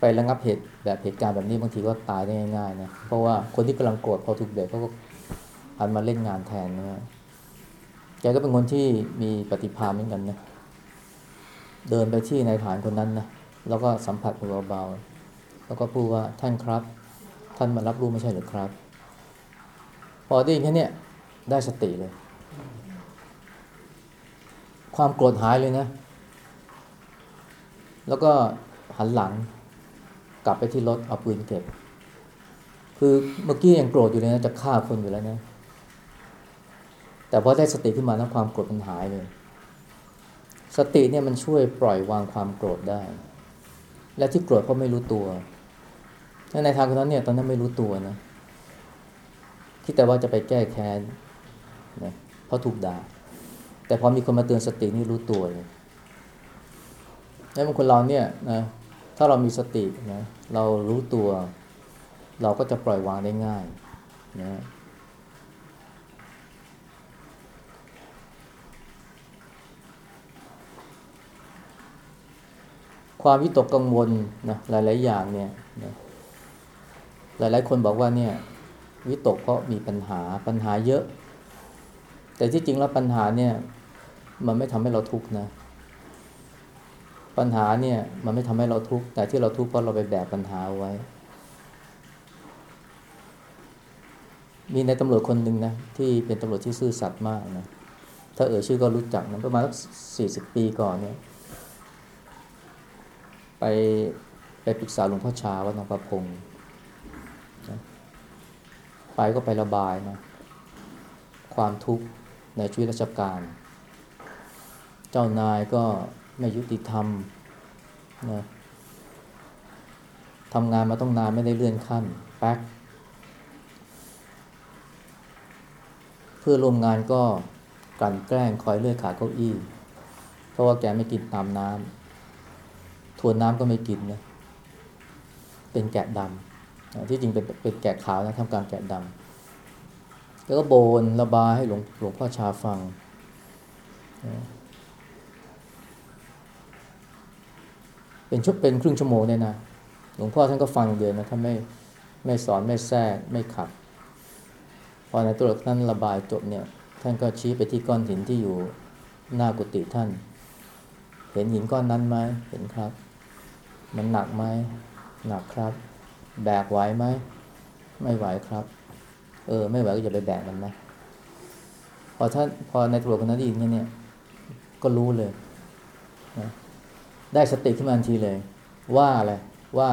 ไประงับเหตุแบบเหตุการณ์แบบนี้บางทีก็ตายได้ง่ายๆนะเพราะว่าคนที่กำลังโกรธพอถูกเบรกเขาก็หันมาเล่นงานแทนนะฮะแกก็เป็นคนที่มีปฏิภาณเหมือนกันนะเดินไปที่นายฐานคนนั้นนะแล้วก็สัมผัสมือเบาๆแล้วก็พูดว่าท่านครับ ท่านมารับรู้ไม่ใช่หรือครับ พอได้ยินแค่นี้ได้สติเลย ความโกรธหายเลยนะ แล้วก็หันหลังกลับไปที่รถเอาปืนเก็บ คือเมื่อกี้ยังโกรธอยู่เลยนะจะฆ่าคนอยู่แล้วนะ แต่พอได้สติขึ้นมาแล้วความโกรธมันหายเลย สติเนี่ยมันช่วยปล่อยวางความโกรธได้ และที่โกรธเพราะไม่รู้ตัว ในทางคนนั้นเนี่ยตอนนั้นไม่รู้ตัวนะคิดแต่ว่าจะไปแก้แค้นนะเพราะถูกด่า แต่พอมีคนมาเตือนสตินี่รู้ตัวเลยแล้วบางคนเราเนี่ยนะถ้าเรามีสตินะเรารู้ตัว เราก็จะปล่อยวางได้ง่ายนะความวิตกกังวลนะหลาย ๆ อย่างเนี่ยนะ หลาย ๆ คนบอกว่าเนี่ยวิตกเพราะมีปัญหาปัญหาเยอะ แต่ที่จริงแล้วปัญหาเนี่ยมันไม่ทำให้เราทุกข์นะ ปัญหาเนี่ยมันไม่ทำให้เราทุกข์แต่ที่เราทุกข์เพราะเราไปแบกปัญหาเอาไว้ มีในตำรวจคนหนึ่งนะที่เป็นตำรวจที่ซื่อสัตย์มากนะถ้าเอ่ยชื่อก็รู้จักนะประมาณสักสี่สิบปีก่อนเนี่ย ไปไปปรึกษาหลวงพ่อชาวัดหนองประพงนะ ไปก็ไประบายนะความทุกข์ในชีวิตราชการ เจ้านายก็ไม่ยุติธรรมนะทำงานมาต้องนานไม่ได้เลื่อนขั้นแป๊กเพื่อร่วมงานก็กลั่นแกล้งคอยเลื่อยขาเก้าอี้ เพราะว่าแกไม่กินตามน้ำทวนน้ำก็ไม่กินนะเป็นแกะดำ ที่จริงเป็นเป็นแกะขาวนะทำการแกะดำแล้วก็โบนระบายให้หลวงหลวงพ่อชาฟังนะเป็นชั่วเป็นครึ่งชั่วโมงเนี่ยนะหลวงพ่อท่านก็ฟังอย่างเดียวนะท่านไม่ไม่สอนไม่แทรกไม่ขัดพอในตัวท่านระบายจบเนี่ย ท่านก็ชี้ไปที่ก้อนหินที่อยู่หน้ากุฏิท่าน เห็นหินก้อนนั้นไหมเห็นครับ มันหนักไหมหนักครับ แบกไหวไหม ไม่ไหวครับ เออ ไม่ไหวก็อย่าไปแบกมันนะ พอท่านพอในตัวจคนนั้นได้ยินเนี่ย ก็รู้เลยนะได้สติขึ้นมาทันทีเลย ว่าอะไรว่า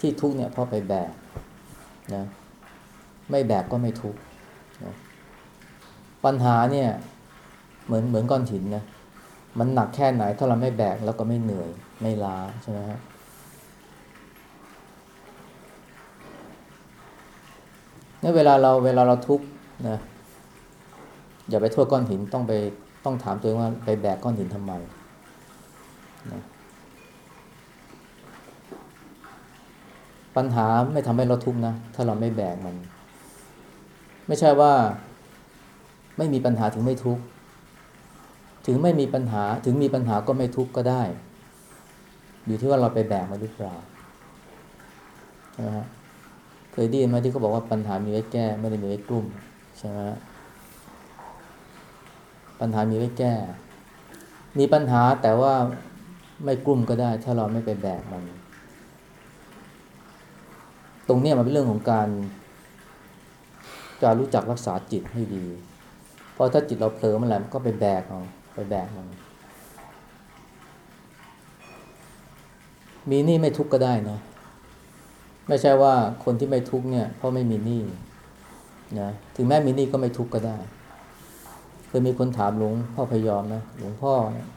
ที่ทุกเนี่ยเพราะไปแบกนะไม่แบกก็ไม่ทุกนะปัญหาเนี่ยเหมือนเหมือนก้อนหินนะมันหนักแค่ไหนถ้าเราไม่แบกแล้วก็ไม่เหนื่อยไม่ล้าใช่ไหมฮะ นี่เวลาเราเวลาเราทุกข์นะอย่าไปโทษก้อนหินต้องไปต้องถามตัวเองว่าไปแบกก้อนหินทำไมนะปัญหาไม่ทำให้เราทุกข์นะถ้าเราไม่แบกมัน ไม่ใช่ว่าไม่มีปัญหาถึงไม่ทุกข์ถึงไม่มีปัญหาถึงมีปัญหาก็ไม่ทุกข์ก็ได้ อยู่ที่ว่าเราไปแบกมันหรือเปล่าใช่ไหมฮะ ยได้ยินไหมที่เขาบอกว่าปัญหามีไว้แก้ ไม่ได้มีไว้กลุ่มใช่ไหมปัญหามีไว้แก้ มีปัญหาแต่ว่าไม่กลุ่มก็ได้ ถ้าเราไม่ไปแบกมัน ตรงนี้มันเป็นเรื่องของการการรู้จักรักษาจิตให้ดี เพราะถ้าจิตเราเผลอมันแหละก็ไปแบกเอาไปแบกมันมีนี้ไม่ทุกข์ก็ได้นะ ไม่ใช่ว่าคนที่ไม่ทุกข์เนี่ยเพราะไม่มีหนี้นะถึงแม้มีหนี้ก็ไม่ทุกข์ก็ได้เคยมีคนถามหลวงพ่อพยอมนะหลวงพ่อ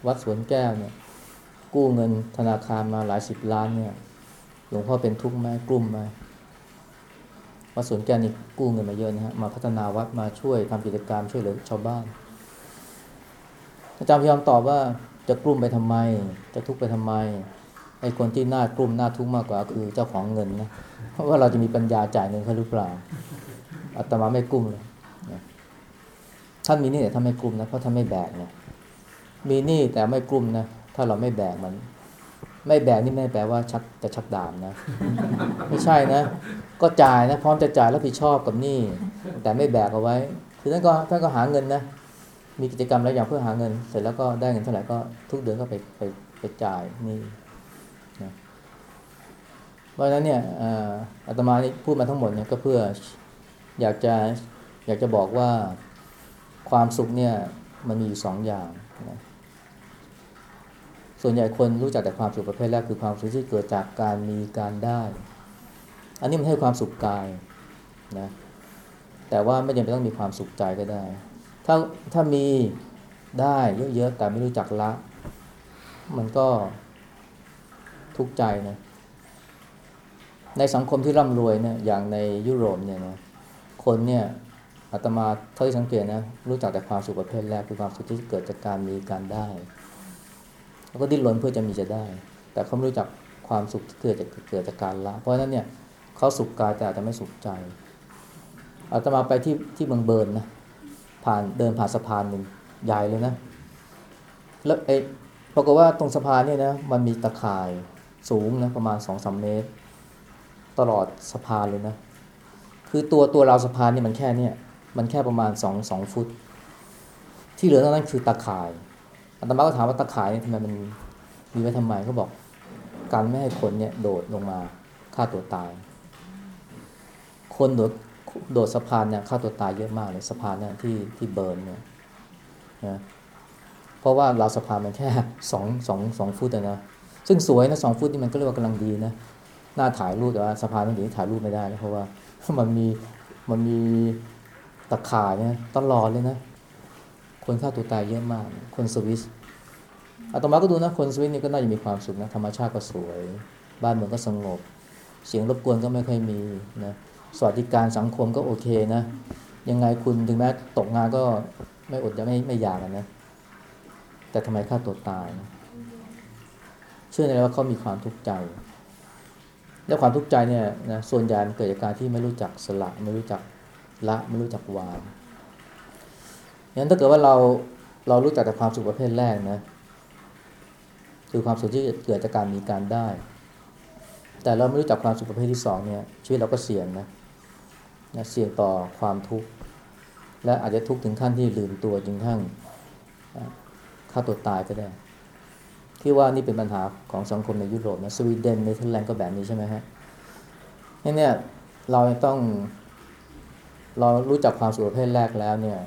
วัดสวนแก้วเนี่ย กู้เงินธนาคารมาหลายสิบล้านเนี่ยหลวงพ่อเป็นทุกข์ไหมกลุ่มไหมวัดสวนแก้วนี่กู้เงินมาเยอะนะฮะมาพัฒนาวัดมาช่วยทำกิจกรรมช่วยเหลือชาวบ้าน อาจารย์พยายามตอบว่าจะกลุ่มไปทำไม จะทุกข์ไปทำไม ไอ้คนที่น่ากลุ่มน่าทุกข์มากกว่าคือเจ้าของเงินนะเพราะว่าเราจะมีปัญญาจ่ายเงินเขาหรือเปล่าอาตมาไม่กลุ่มเลยท่านมีนี่แต่ท่านไม่กลุ่มนะเพราะท่านไม่แบกเนะมีนี้แต่ไม่กลุ่มนะถ้าเราไม่แบกมัน ไม่แบกนี่ไม่แปลว่าชักจะชักดาบนะ ไม่ใช่นะ ก็จ่ายนะพร้อมจะจ่ายรับผิดชอบกับนี้แต่ไม่แบกเอาไว้คือท่านก็ท่านก็หาเงินนะมีกิจกรรมหลายอย่างเพื่อหาเงิน เสร็จแล้วก็ได้เงินเท่าไหร่ก็ทุกเดือนก็ไปไปไปจ่ายนี่ เพราะฉะนั้นเนี่ยเอ่ออาตมานี่พูดมาทั้งหมดเนี่ยก็เพื่ออยากจะอยากจะบอกว่าความสุขเนี่ยมันมีอยู่สองอย่างนะส่วนใหญ่คนรู้จักแต่ความสุขประเภทแรกคือความสุขที่เกิดจากการมีการได้ อันนี้มันให้ความสุขกายนะแต่ว่าไม่จำเป็นต้องมีความสุขใจก็ได้ ถ้าถ้ามีได้เยอะๆแต่ไม่รู้จักละ มันก็ทุกข์ใจนะ ในสังคมที่ร่ำรวยเนี่ยอย่างในยุโรปเนี่ยนะคนเนี่ยอาตมาเท่าที่สังเกตนะรู้จักแต่ความสุขประเภทแรกคือความสุขที่เกิดจากการมีการได้ แล้วก็ดิ้นรนเพื่อจะมีจะได้ แต่เขาไม่รู้จักความสุขที่เกิดจากเกิดจากการละ เพราะฉะนั้นเนี่ยเขาสุขกายแต่อาจจะไม่สุขใจอาตมาไปที่ที่เมืองเบิร์นนะผ่านเดินผ่านสะพานหนึ่งใหญ่เลยนะ แล้วเอ๊ะปรากฏว่าตรงสะพานเนี่ยนะมันมีตะข่ายสูงนะประมาณสองสามเมตร ตลอดสะพานเลยนะ คือตัวตัวราวสะพานเนี่ยมันแค่เนี่ยมันแค่ประมาณสองสองฟุต ที่เหลือเท่นั้นคือตะข่ายอาตมาก็ถามว่าตะข่ายเนี่ยทำไมมันมีไว้ทำไมเขาบอกการไม่ให้คนเนี่ยโดดลงมาฆ่าตัวตาย คนโดดโดดสะพานเนี่ยฆ่าตัวตายเยอะมากเลยสะพานเนี่ยที่ที่เบิร์นเนี่ยนะเพราะว่าราวสะพานมันแค่สองสองสองฟุตนะซึ่งสวยนะสองฟุตนี่มันก็เรียกว่ากำลังดีนะ หน่าถ่ายรูปแต่ว่าสะพานนั้นเดี๋ยวนี้ถ่ายรูปไม่ได้เพราะว่ามันมีมันมีตะข่ายเนี่ยตลอดเลยนะ คนฆ่าตัวตายเยอะมาก คนสวิสอาตมาก็ดูนะคนสวิสนี่ก็น่าจะมีความสุขนะธรรมชาติก็สวย บ้านเมืองก็สงบ เสียงรบกวนก็ไม่ค่อยมีนะสวัสดิการสังคมก็โอเคนะ ยังไงคุณถึงแม้ตกงานก็ไม่อดจะไม่ไม่อยากนะ แต่ทำไมฆ่าตัวตายนะเชื่อในว่าเขามีความทุกข์ใจ และความทุกข์ใจเนี่ยนะส่วนใหญ่มันเกิดจากการที่ไม่รู้จักสละ ไม่รู้จักละไม่รู้จักวางงั้นถ้าเกิดว่าเราเรารู้จักแต่ความสุขประเภทแรกนะคือความสุขที่เกิดจากการมีการได้ แต่เราไม่รู้จักความสุขประเภทที่สองเนี่ยชีวิตเราก็เสี่ยงนะนะเสี่ยงต่อความทุกข์และอาจจะทุกข์ถึงขั้นที่ลืมตัวจนกระทั่งฆ่าตัวตายก็ได้ ที่ว่านี่เป็นปัญหาของสังคมในยุโรปนะสวีเดนเนเธอร์แลนด์ก็แบบนี้ใช่ไหมฮะนี่เนี่ยเราต้อง เรารู้จักความสุขประเภทแรกแล้วเนี่ย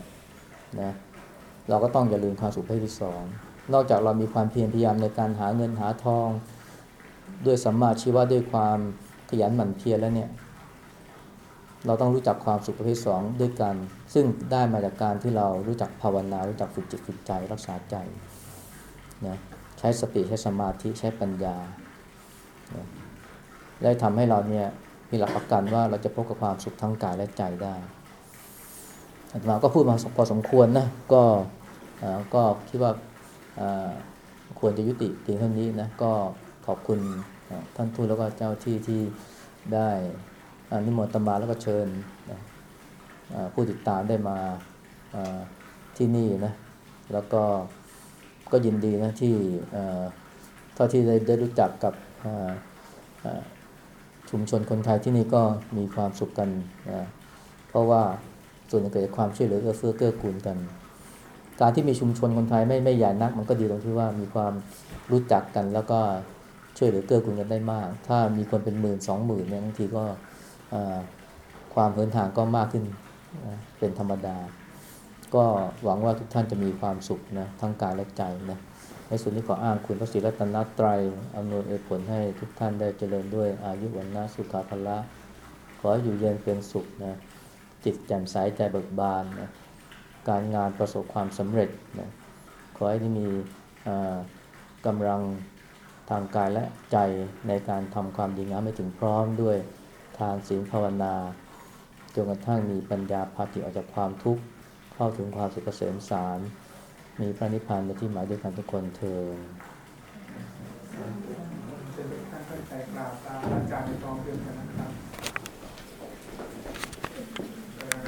นะเราก็ต้องอย่าลืมความสุขประเภทที่สองนอกจากเรามีความเพียรพยายามในการหาเงินหาทอง ด้วยสัมมาชีวะด้วยความขยันหมั่นเพียรแล้วเนี่ย เราต้องรู้จักความสุขประเภทสองด้วยกัน ซึ่งได้มาจากการที่เรารู้จักภาวนา รู้จักฝึกจิตฝึกใจรักษาใจนะ ช้สติใช้สมาธิใช้ปัญญา ได้ทำให้เราเนี่ยมีหลักประกันว่าเราจะพบกับความสุขทั้งกายและใจได้อาตมาก็พูดมาพอสมควรนะก็ก็คิดว่าควรจะยุติเพียงเท่านี้นะก็ขอบคุณท่านทูตแล้วก็เจ้าที่ที่ได้นิมนต์ตมาแล้วก็เชิญผู้ติดตามได้มาที่นี่นะแล้วก็ ก็ยินดีนะที่เท่าที่ได้ได้รู้จักกับชุมชนคนไทยที่นี่ก็มีความสุขกันนะเพราะว่าส่วนหนึ่เกิดความช่วยเหลือเอื้อเฟื้อเกื้อกูลกัน การที่มีชุมชนคนไทยไม่ไม่ใหญ่นัก มันก็ดีตรงที่ว่ามีความรู้จักกันแล้วก็ช่วยเหลือเกื้อกูลกันได้มาก ถ้ามีคนเป็นหมื่นสองหมื่นเนี่ยบางทีก็ความเหินห่างก็มากขึ้นเป็นธรรมดา ก็หวังว่าทุกท่านจะมีความสุขนะทั้งกายและใจนะในส่วนนี้ขออ้างคุณพระศรีรัตนตรัยอำนวยอวยผลให้ทุกท่านได้เจริญด้วยอายุวันนะสุขาภละขอให้อยู่เย็นเป็นสุขนะจิตแจ่มใสใจเบิกบานนะการงานประสบความสำเร็จนะขอให้ได้มีอ่ากำลังทางกายและใจในการทำความดีงามให้ถึงพร้อมด้วยทานศีลภาวนาจนกระทั่งมีปัญญาพาจิตออกจากความทุกข์ เข้าถึงความสุขเกษมสาร มีพระนิพพานเป็นที่หมายด้วยกันทุกคนเทอญจะเป็นท่านตั้งใจกราบตามอาจารย์ในกองเรียนกันนะ